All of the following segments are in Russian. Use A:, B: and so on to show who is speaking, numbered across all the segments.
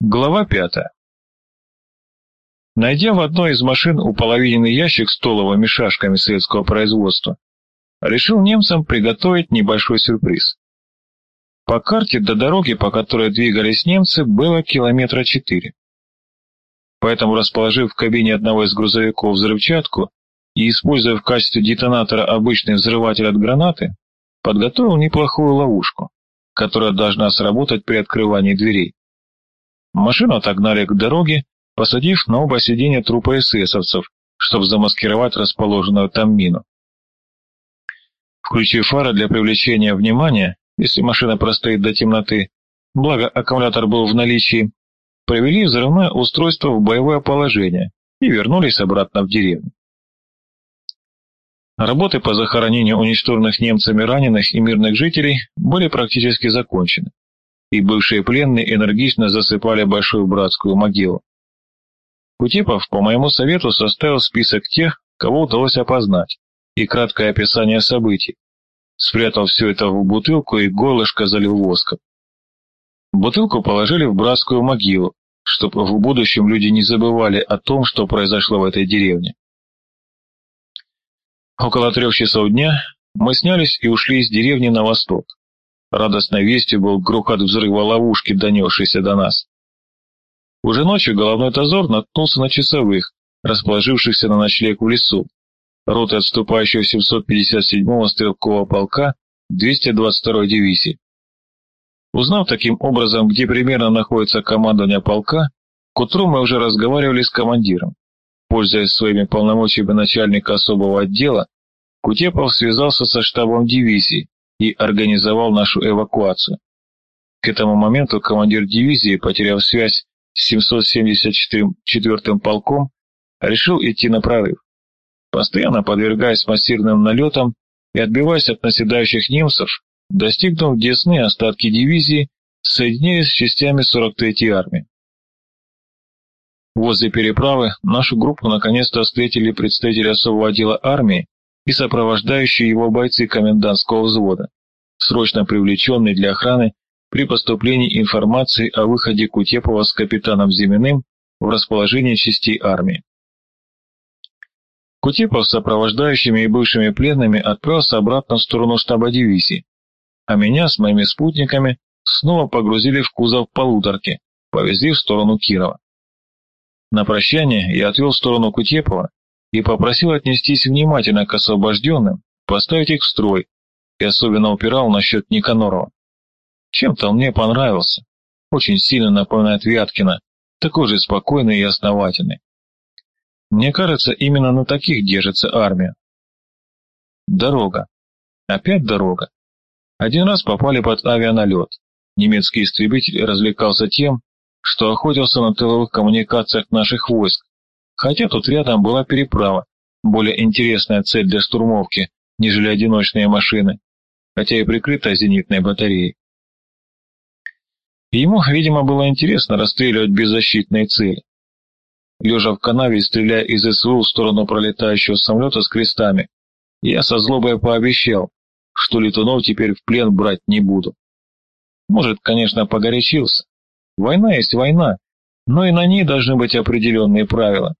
A: Глава пятая. Найдя в одной из машин уполовиненный ящик с толовыми шашками советского производства, решил немцам приготовить небольшой сюрприз. По карте до дороги, по которой двигались немцы, было километра четыре. Поэтому, расположив в кабине одного из грузовиков взрывчатку и используя в качестве детонатора обычный взрыватель от гранаты, подготовил неплохую ловушку, которая должна сработать при открывании дверей. Машину отогнали к дороге, посадив на оба сиденья трупа эсэсовцев, чтобы замаскировать расположенную там мину. Включив фары для привлечения внимания, если машина простоит до темноты, благо аккумулятор был в наличии, провели взрывное устройство в боевое положение и вернулись обратно в деревню. Работы по захоронению уничтоженных немцами раненых и мирных жителей были практически закончены и бывшие пленные энергично засыпали большую братскую могилу. Кутепов по моему совету составил список тех, кого удалось опознать, и краткое описание событий. Спрятал все это в бутылку и горлышко залил воском. Бутылку положили в братскую могилу, чтобы в будущем люди не забывали о том, что произошло в этой деревне. Около трех часов дня мы снялись и ушли из деревни на восток. Радостной вестью был грохот взрыва ловушки, донесшийся до нас. Уже ночью головной дозор наткнулся на часовых, расположившихся на ночлег в лесу, роты отступающего 757-го стрелкового полка 222-й дивизии. Узнав таким образом, где примерно находится командование полка, к утру мы уже разговаривали с командиром. Пользуясь своими полномочиями начальника особого отдела, Кутепов связался со штабом дивизии, и организовал нашу эвакуацию. К этому моменту командир дивизии, потеряв связь с 774-м полком, решил идти на прорыв. Постоянно подвергаясь массированным налетам и отбиваясь от наседающих немцев, достигнув Десны, остатки дивизии соединились с частями 43-й армии. Возле переправы нашу группу наконец-то встретили представители особого отдела армии и сопровождающие его бойцы комендантского взвода, срочно привлеченные для охраны при поступлении информации о выходе Кутепова с капитаном Зиминым в расположение частей армии. Кутепов с сопровождающими и бывшими пленными отправился обратно в сторону штаба дивизии, а меня с моими спутниками снова погрузили в кузов полуторки, повезли в сторону Кирова. На прощание я отвел в сторону Кутепова и попросил отнестись внимательно к освобожденным, поставить их в строй, и особенно упирал насчет Никанорова. Чем-то он мне понравился, очень сильно напоминает Вяткина, такой же спокойный и основательный. Мне кажется, именно на таких держится армия. Дорога. Опять дорога. Один раз попали под авианалет. Немецкий истребитель развлекался тем, что охотился на тыловых коммуникациях наших войск, Хотя тут рядом была переправа, более интересная цель для штурмовки, нежели одиночные машины, хотя и прикрытая зенитной батареей. Ему, видимо, было интересно расстреливать беззащитные цели. Лежа в канаве и стреляя из СВУ в сторону пролетающего самолета с крестами, я со злобой пообещал, что летунов теперь в плен брать не буду. Может, конечно, погорячился. Война есть война, но и на ней должны быть определенные правила.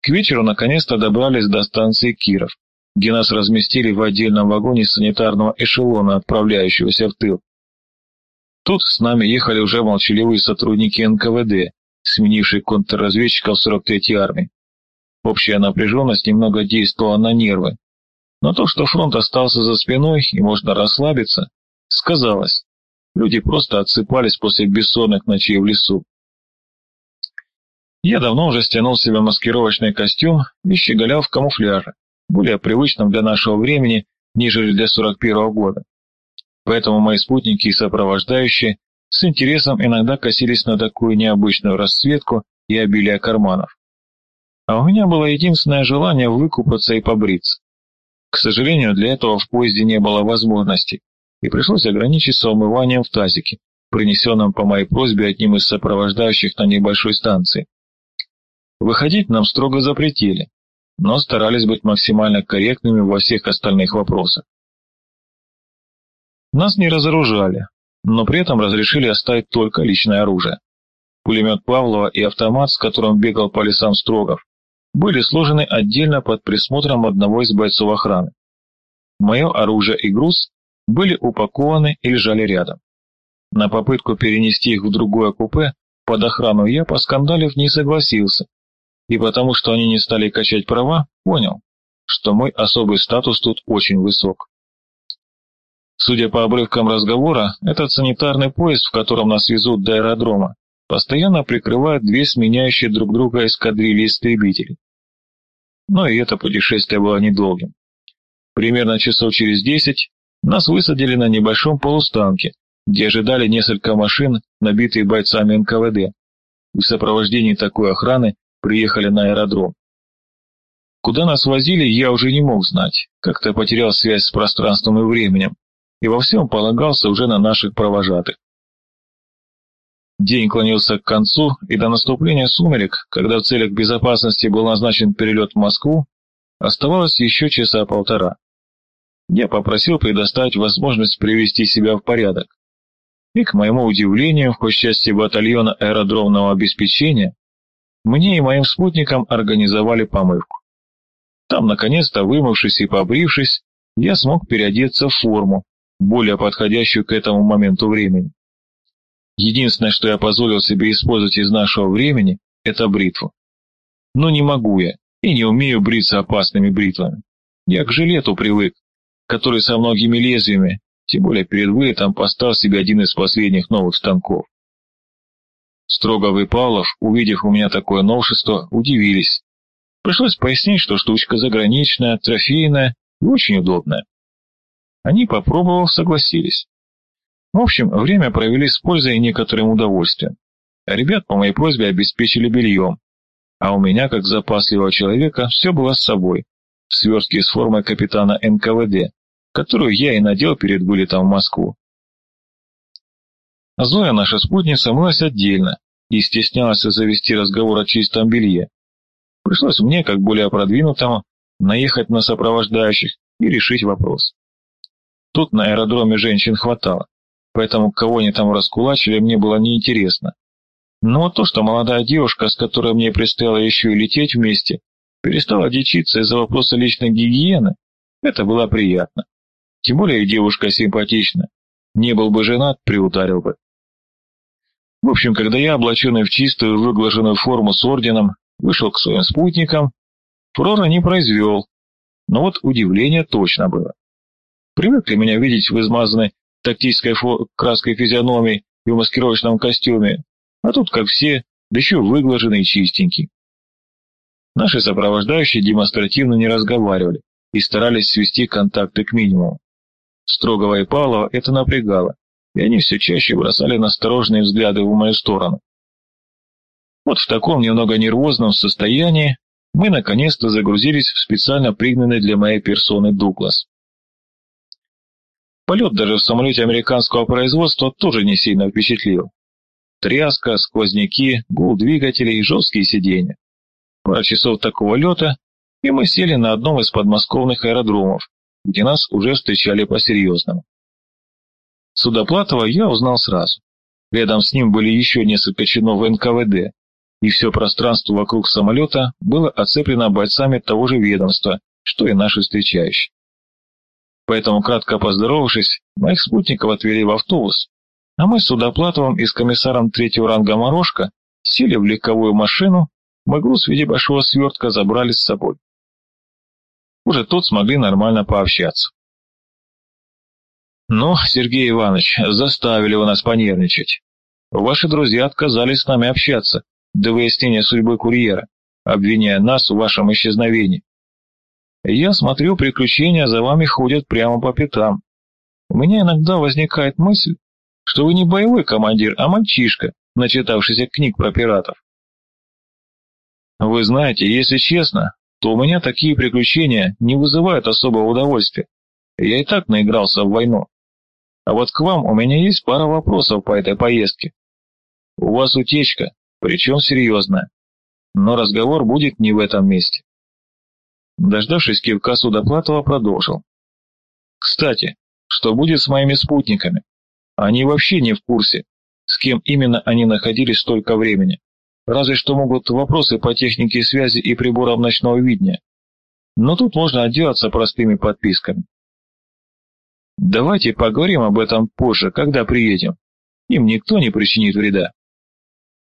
A: К вечеру наконец-то добрались до станции Киров, где нас разместили в отдельном вагоне санитарного эшелона, отправляющегося в тыл. Тут с нами ехали уже молчаливые сотрудники НКВД, сменившие контрразведчиков 43-й армии. Общая напряженность немного действовала на нервы, но то, что фронт остался за спиной и можно расслабиться, сказалось. Люди просто отсыпались после бессонных ночей в лесу. Я давно уже стянул себе маскировочный костюм и щеголял в камуфляже, более привычном для нашего времени, нежели для 41-го года. Поэтому мои спутники и сопровождающие с интересом иногда косились на такую необычную расцветку и обилие карманов. А у меня было единственное желание выкупаться и побриться. К сожалению, для этого в поезде не было возможности, и пришлось ограничиться умыванием в тазике, принесенном по моей просьбе одним из сопровождающих на небольшой станции. Выходить нам строго запретили, но старались быть максимально корректными во всех остальных вопросах. Нас не разоружали, но при этом разрешили оставить только личное оружие. пулемет Павлова и автомат, с которым бегал по лесам Строгов, были сложены отдельно под присмотром одного из бойцов охраны. Мое оружие и груз были упакованы и лежали рядом. На попытку перенести их в другое купе под охрану я, поскандалив, не согласился, и потому что они не стали качать права, понял, что мой особый статус тут очень высок. Судя по обрывкам разговора, этот санитарный поезд, в котором нас везут до аэродрома, постоянно прикрывает две сменяющие друг друга эскадрильи истребителей. Но и это путешествие было недолгим. Примерно часов через десять нас высадили на небольшом полустанке, где ожидали несколько машин, набитые бойцами НКВД, и в сопровождении такой охраны приехали на аэродром. Куда нас возили, я уже не мог знать, как-то потерял связь с пространством и временем, и во всем полагался уже на наших провожатых. День клонился к концу, и до наступления сумерек, когда в целях безопасности был назначен перелет в Москву, оставалось еще часа полтора. Я попросил предоставить возможность привести себя в порядок. И, к моему удивлению, в части батальона аэродромного обеспечения, мне и моим спутникам организовали помывку. Там, наконец-то, вымывшись и побрившись, я смог переодеться в форму, более подходящую к этому моменту времени. Единственное, что я позволил себе использовать из нашего времени, это бритву. Но не могу я и не умею бриться опасными бритвами. Я к жилету привык, который со многими лезвиями, тем более перед вылетом поставил себе один из последних новых станков. Строгов и Павлов, увидев у меня такое новшество, удивились. Пришлось пояснить, что штучка заграничная, трофейная и очень удобная. Они, попробовав, согласились. В общем, время провели с пользой и некоторым удовольствием. Ребят по моей просьбе обеспечили бельем, а у меня, как запасливого человека, все было с собой. В свертке с формой капитана НКВД, которую я и надел перед вылетом в Москву. Зоя, наша спутница, мылась отдельно и стеснялась завести разговор о чистом белье. Пришлось мне, как более продвинутому, наехать на сопровождающих и решить вопрос. Тут на аэродроме женщин хватало, поэтому кого они там раскулачили, мне было неинтересно. Но то, что молодая девушка, с которой мне предстояло еще и лететь вместе, перестала дичиться из-за вопроса личной гигиены, это было приятно. Тем более девушка симпатична. Не был бы женат, приударил бы. В общем, когда я, облаченный в чистую выглаженную форму с орденом, вышел к своим спутникам, фурора не произвел, но вот удивление точно было. Привыкли меня видеть в измазанной тактической краской физиономии и в маскировочном костюме, а тут, как все, да еще выглаженный и чистенький. Наши сопровождающие демонстративно не разговаривали и старались свести контакты к минимуму. Строгого и Павлова это напрягало, и они все чаще бросали настороженные взгляды в мою сторону. Вот в таком немного нервозном состоянии мы наконец-то загрузились в специально пригнанный для моей персоны Дуглас. Полет даже в самолете американского производства тоже не сильно впечатлил. Тряска, сквозняки, гул двигателей, жесткие сиденья. Пара часов такого лета, и мы сели на одном из подмосковных аэродромов, где нас уже встречали по-серьезному. Судоплатова я узнал сразу. Рядом с ним были еще несколько чинов НКВД, и все пространство вокруг самолета было оцеплено бойцами того же ведомства, что и наши встречающие. Поэтому, кратко поздоровавшись, моих спутников отвели в автобус, а мы с Судоплатовым и с комиссаром третьего ранга Морошка сели в легковую машину, мой груз в виде большого свертка забрали с собой. Уже тут смогли нормально пообщаться. «Ну, Сергей Иванович, заставили вы нас понервничать. Ваши друзья отказались с нами общаться до выяснения судьбы курьера, обвиняя нас в вашем исчезновении. Я смотрю, приключения за вами ходят прямо по пятам. У меня иногда возникает мысль, что вы не боевой командир, а мальчишка, начитавшийся книг про пиратов. Вы знаете, если честно, то у меня такие приключения не вызывают особого удовольствия. Я и так наигрался в войну. А вот к вам у меня есть пара вопросов по этой поездке. У вас утечка, причем серьезная. Но разговор будет не в этом месте. Дождавшись кивка Судоплатова, продолжил. «Кстати, что будет с моими спутниками? Они вообще не в курсе. с кем именно они находились столько времени. Разве что могут вопросы по технике связи и приборам ночного видения. Но тут можно отделаться простыми подписками. Давайте поговорим об этом позже, когда приедем. Им никто не причинит вреда.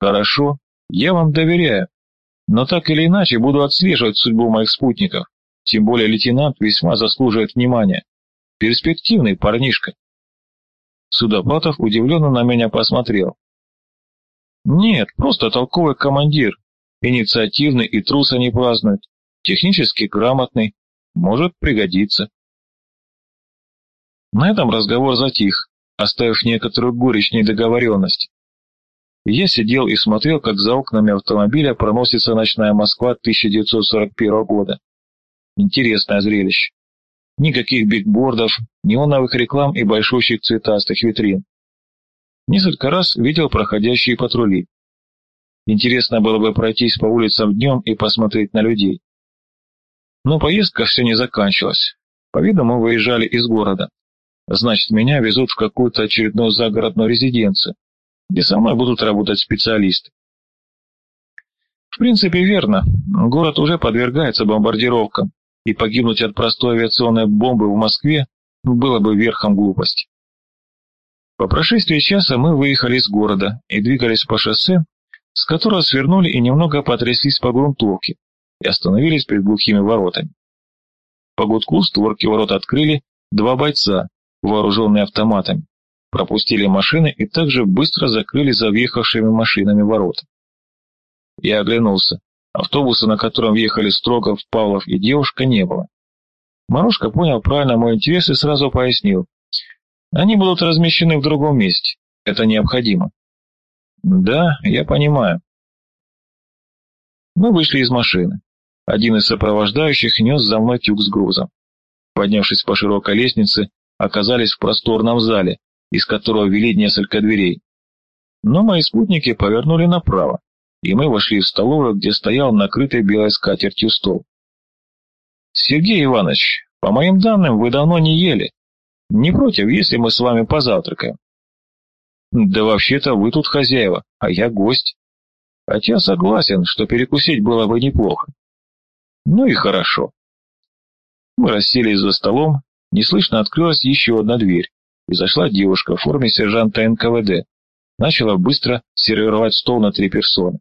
A: Хорошо, я вам доверяю. Но так или иначе буду отслеживать судьбу моих спутников. Тем более лейтенант весьма заслуживает внимания. Перспективный парнишка. Судоплатов удивленно на меня посмотрел. Нет, просто толковый командир. Инициативный и труса не празднует. Технически грамотный. Может пригодиться. На этом разговор затих, оставив некоторую горечь недоговоренности. Я сидел и смотрел, как за окнами автомобиля проносится ночная Москва 1941 года. Интересное зрелище. Никаких бигбордов, неоновых реклам и большущих цветастых витрин. Несколько раз видел проходящие патрули. Интересно было бы пройтись по улицам днем и посмотреть на людей. Но поездка все не заканчивалась. По-видимому, выезжали из города. Значит, меня везут в какую-то очередную загородную резиденцию, где со мной будут работать специалисты. В принципе, верно. Город уже подвергается бомбардировкам, и погибнуть от простой авиационной бомбы в Москве было бы верхом глупости. По прошествии часа мы выехали из города и двигались по шоссе, с которого свернули и немного потряслись по грунтовке и остановились перед глухими воротами. По гудку створки ворот открыли два бойца, вооруженные автоматами, пропустили машины и также быстро закрыли за въехавшими машинами ворота. Я оглянулся. Автобуса, на котором въехали Строгов, Павлов и девушка, не было. Морошка понял правильно мой интерес и сразу пояснил. Они будут размещены в другом месте. Это необходимо. Да, я понимаю. Мы вышли из машины. Один из сопровождающих нес за мной тюк с грузом. Поднявшись по широкой лестнице, оказались в просторном зале, из которого вели несколько дверей. Но мои спутники повернули направо, и мы вошли в столовую, где стоял накрытый белой скатертью стол. «Сергей Иванович, по моим данным, вы давно не ели. Не против, если мы с вами позавтракаем?» «Да вообще-то вы тут хозяева, а я гость. Хотя согласен, что перекусить было бы неплохо. Ну и хорошо». Мы расселись за столом, Неслышно открылась еще одна дверь, и зашла девушка в форме сержанта НКВД. Начала быстро сервировать стол на три персоны.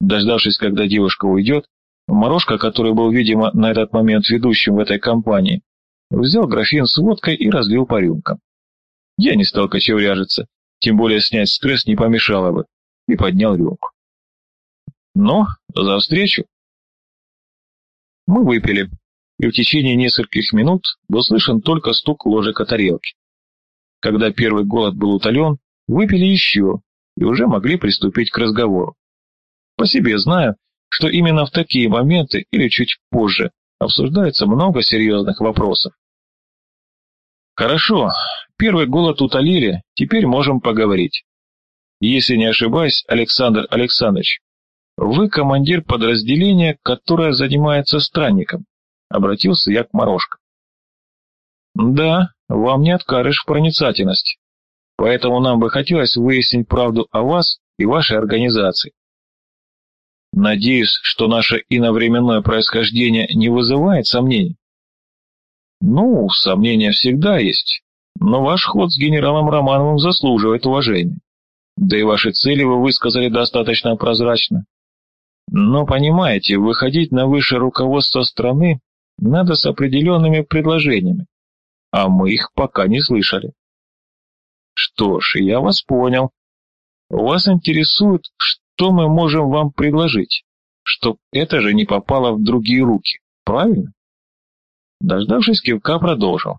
A: Дождавшись, когда девушка уйдет, Морошка, который был, видимо, на этот момент ведущим в этой компании, взял графин с водкой и разлил по рюмкам. Я не стал кочевряжиться, тем более снять стресс не помешало бы, и поднял рюмку. Но за встречу. Мы выпили, и в течение нескольких минут был слышен только стук ложек о тарелке. Когда первый голод был утолен, выпили еще и уже могли приступить к разговору. По себе знаю, что именно в такие моменты или чуть позже обсуждается много серьезных вопросов. Хорошо, первый голод утолили, теперь можем поговорить. Если не ошибаюсь, Александр Александрович, вы командир подразделения, которое занимается странником. Обратился я к Морошко. Да, вам не откажешь в проницательности. Поэтому нам бы хотелось выяснить правду о вас и вашей организации. Надеюсь, что наше иновременное происхождение не вызывает сомнений. Ну, сомнения всегда есть, но ваш ход с генералом Романовым заслуживает уважения. Да и ваши цели вы высказали достаточно прозрачно. Но, понимаете, выходить на высшее руководство страны надо с определенными предложениями, а мы их пока не слышали. Что ж, я вас понял. Вас интересует, что мы можем вам предложить, чтоб это же не попало в другие руки, правильно? Дождавшись кивка, продолжил.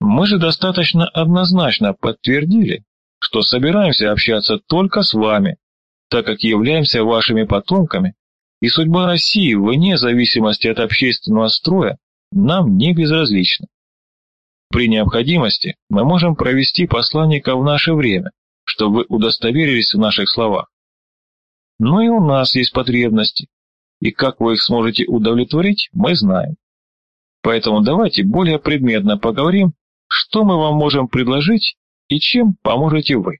A: Мы же достаточно однозначно подтвердили, что собираемся общаться только с вами, так как являемся вашими потомками и судьба России, вне зависимости от общественного строя, нам не безразлична. При необходимости мы можем провести посланника в наше время, чтобы вы удостоверились в наших словах. Но и у нас есть потребности, и как вы их сможете удовлетворить, мы знаем. Поэтому давайте более предметно поговорим, что мы вам можем предложить и чем поможете вы.